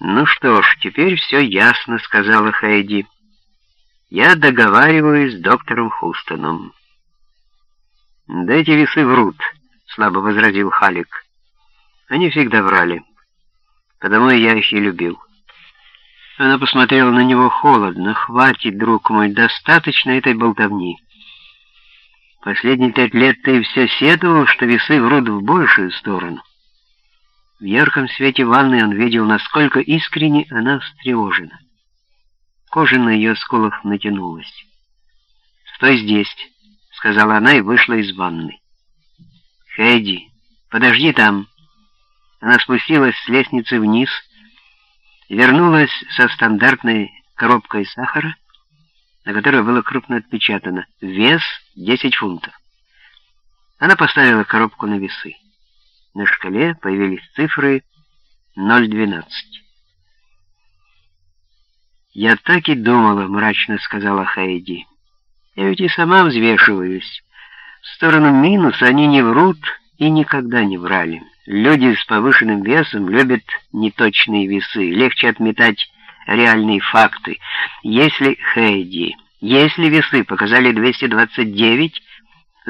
«Ну что ж, теперь все ясно», — сказала Хэйди. «Я договариваюсь с доктором Хустоном». «Да эти весы врут», — слабо возразил Халик. «Они всегда врали, потому я их и любил». Она посмотрела на него холодно. «Хватит, друг мой, достаточно этой болтовни. Последние пять лет ты все седовал, что весы врут в большую сторону». В ярком свете ванны он видел, насколько искренне она встревожена. Кожа на ее скулах натянулась. «Стой здесь», — сказала она и вышла из ванны. «Хэдди, подожди там». Она спустилась с лестницы вниз, вернулась со стандартной коробкой сахара, на которой было крупно отпечатано «Вес 10 фунтов». Она поставила коробку на весы. На шкале появились цифры 0,12. «Я так и думала», — мрачно сказала Хайди. «Я ведь и сама взвешиваюсь. В сторону минуса они не врут и никогда не врали. Люди с повышенным весом любят неточные весы, легче отметать реальные факты. Если Хайди, если весы показали 229,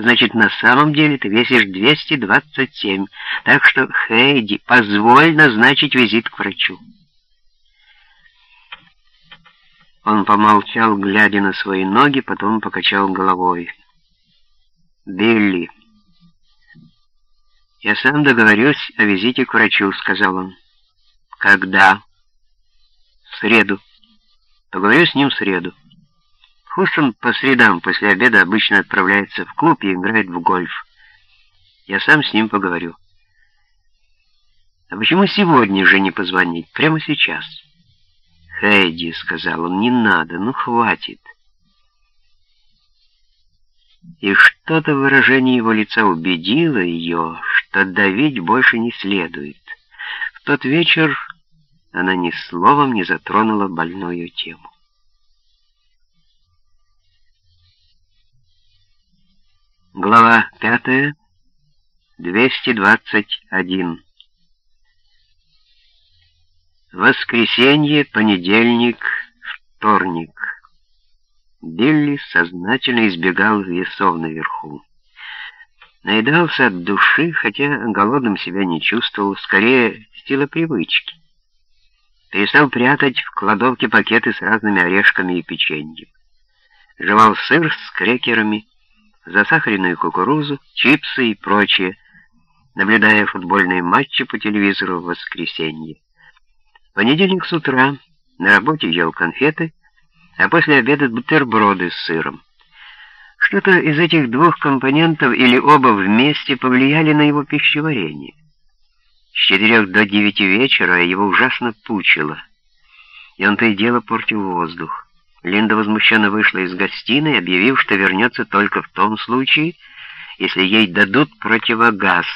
значит, на самом деле ты весишь 227. Так что, Хейди, позволь назначить визит к врачу. Он помолчал, глядя на свои ноги, потом покачал головой. «Билли, я сам договорюсь о визите к врачу», — сказал он. «Когда?» «В среду. Поговорю с ним в среду». Хустон по средам после обеда обычно отправляется в клуб и играет в гольф. Я сам с ним поговорю. А почему сегодня же не позвонить? Прямо сейчас? Хэйди, сказал он, не надо, ну хватит. И что-то выражение его лица убедило ее, что давить больше не следует. В тот вечер она ни словом не затронула больную тему. Глава 5, 221. Воскресенье, понедельник, вторник. Билли сознательно избегал весов наверху. Наедался от души, хотя голодным себя не чувствовал, скорее сила привычки. Перестал прятать в кладовке пакеты с разными орешками и печеньем. Жевал сыр с крекерами, засахаренную кукурузу, чипсы и прочее, наблюдая футбольные матчи по телевизору в воскресенье. В понедельник с утра на работе ел конфеты, а после обеда бутерброды с сыром. Что-то из этих двух компонентов или оба вместе повлияли на его пищеварение. С четырех до девяти вечера его ужасно пучило, и он то и дело портил воздух. Линда возмущенно вышла из гостиной, объявив, что вернется только в том случае, если ей дадут противогаз.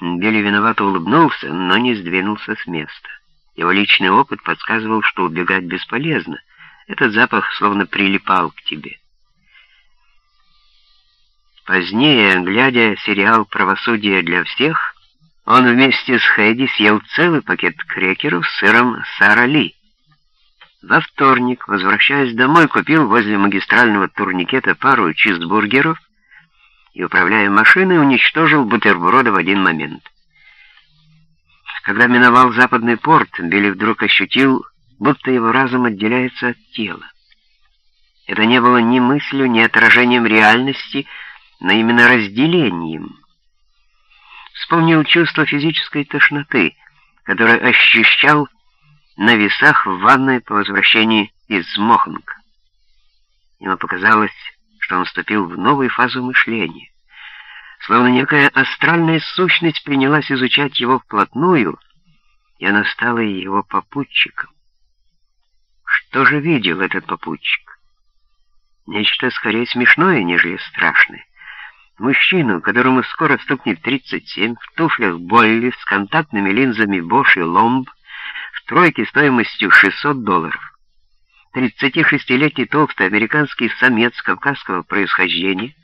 Билли виновато улыбнулся, но не сдвинулся с места. Его личный опыт подсказывал, что убегать бесполезно. Этот запах словно прилипал к тебе. Позднее, глядя сериал «Правосудие для всех», он вместе с Хэдди съел целый пакет крекеров с сыром Сара Ли. Во вторник, возвращаясь домой, купил возле магистрального турникета пару чизбургеров и, управляя машиной, уничтожил бутерброды в один момент. Когда миновал западный порт, Билли вдруг ощутил, будто его разум отделяется от тела. Это не было ни мыслью, ни отражением реальности, но именно разделением. Вспомнил чувство физической тошноты, которое ощущал на весах в ванной по возвращении из Моханка. Ему показалось, что он вступил в новую фазу мышления. Словно некая астральная сущность принялась изучать его вплотную, и она стала его попутчиком. Что же видел этот попутчик? Нечто скорее смешное, нежели страшное. Мужчину, которому скоро стукнет 37, в туфлях Болли с контактными линзами Bosch и Lomb, тройки стоимостью 600 долларов. 36-летний толстый американский самец кавказского происхождения,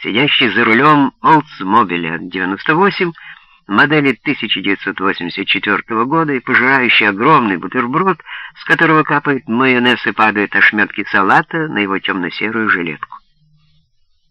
сидящий за рулем Oldsmobile 98, модели 1984 года и пожирающий огромный бутерброд, с которого капает майонез и падают ошметки салата на его темно-серую жилетку.